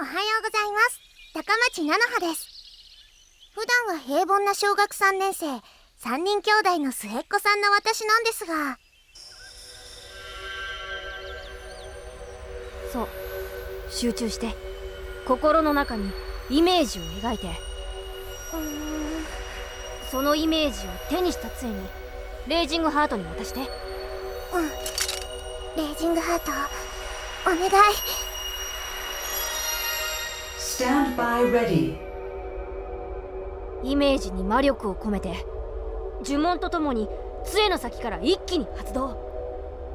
おはようございます。高町菜の葉です。普段は平凡な小学3年生3人兄弟の末っ子さんの私なんですが。そう集中して心の中にイメージを描いて。そのイメージを手にした杖にレイジングハートに渡して。うん。レイジングハートお願い Stand by ready. イメージに魔力を込めて呪文とともに杖の先から一気に発動。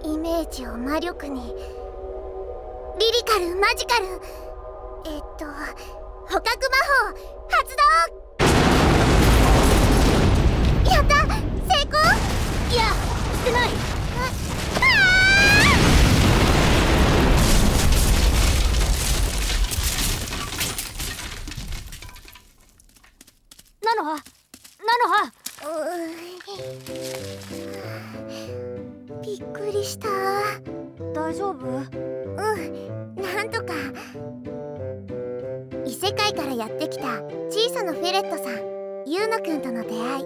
イメージを魔力に。リリカルマジカル。えっと捕獲魔法発動。やったのはなのはびっくりした。大丈夫？うん。なんとか。異世界からやってきた小さなフェレットさんユーノくんとの出会い。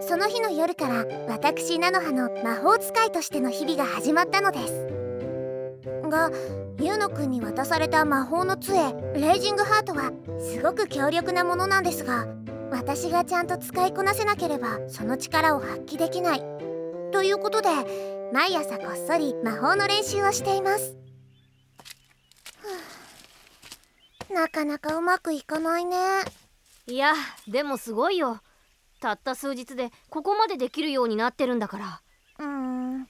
その日の夜から私菜の葉の魔法使いとしての日々が始まったのです。がユーノくんに渡された魔法の杖レイジングハートはすごく強力なものなんですが私がちゃんと使いこなせなければその力を発揮できない。ということで毎朝こっそり魔法の練習をしています。なかなかうまくいかないね。いやでもすごいよ。たった数日でここまでできるようになってるんだから。うーん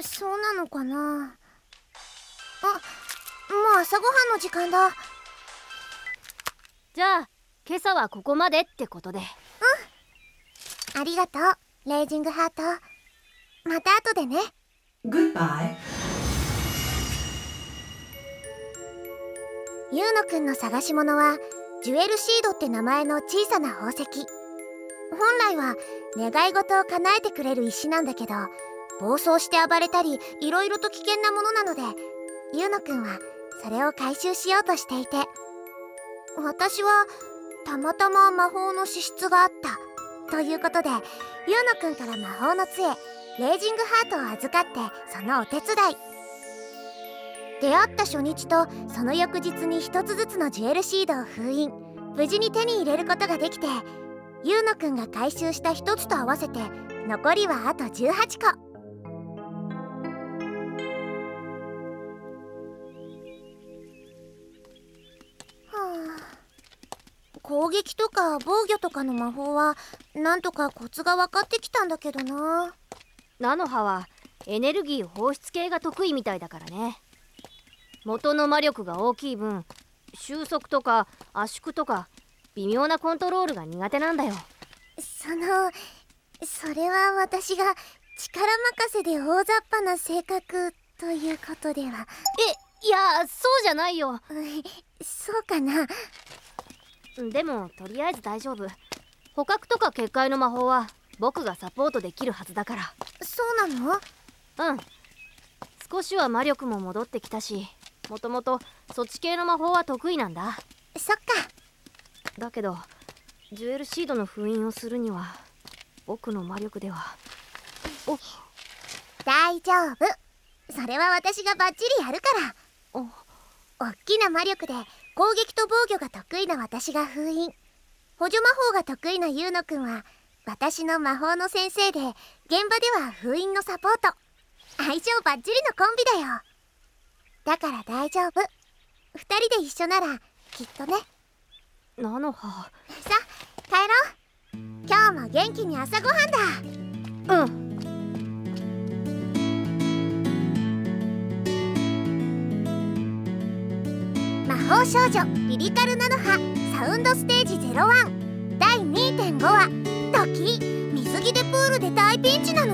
そうなのかな。あもう朝ごはんの時間だ。じゃあ今朝はここまでってことで。ありがとうレイジングハート。また後でね。Goodbye. ユーノくんの探し物はジュエルシードって名前の小さな宝石。本来は願い事を叶えてくれる石なんだけど暴走して暴れたりいろいろと危険なものなのでユーノくんはそれを回収しようとしていて。私はたまたま魔法の資質があった。ということでユーノくんから魔法の杖レイジングハートを預かってそのお手伝い。出会った初日とその翌日に一つずつのジュエルシードを封印。無事に手に入れることができてユーノくんが回収した一つと合わせて残りはあと18個。撃とか防御とかの魔法はなんとかコツが分かってきたんだけどな。菜の葉はエネルギー放出系が得意みたいだからね。元の魔力が大きい分収束とか圧縮とか微妙なコントロールが苦手なんだよ。そのそれは私が力任せで大雑把な性格ということでは。えいやそうじゃないよ。うんそうかなでもとりあえず大丈夫。捕獲とか結界の魔法は僕がサポートできるはずだかそうなの？らうん。少しは魔力も戻ってきたしもともとそっち系の魔法は得意なんだ。そっか。だけどジュエルシードの封印をするには僕の魔力では。お大丈夫。それは私がバッチリやるから。お。おっきな魔力で攻撃と防御が得意な私が封印。補助魔法が得意なユーノくんは私の魔法の先生で現場では封印のサポート。相性バッチリのコンビだよ。だから大丈夫。二人で一緒ならきっとね。菜の葉さ帰ろう。今日も元気に朝ごはんだ。うん法少女リリカルなのはサウンドステージ01第2.5話「時水着でプールで大ピンチなの?」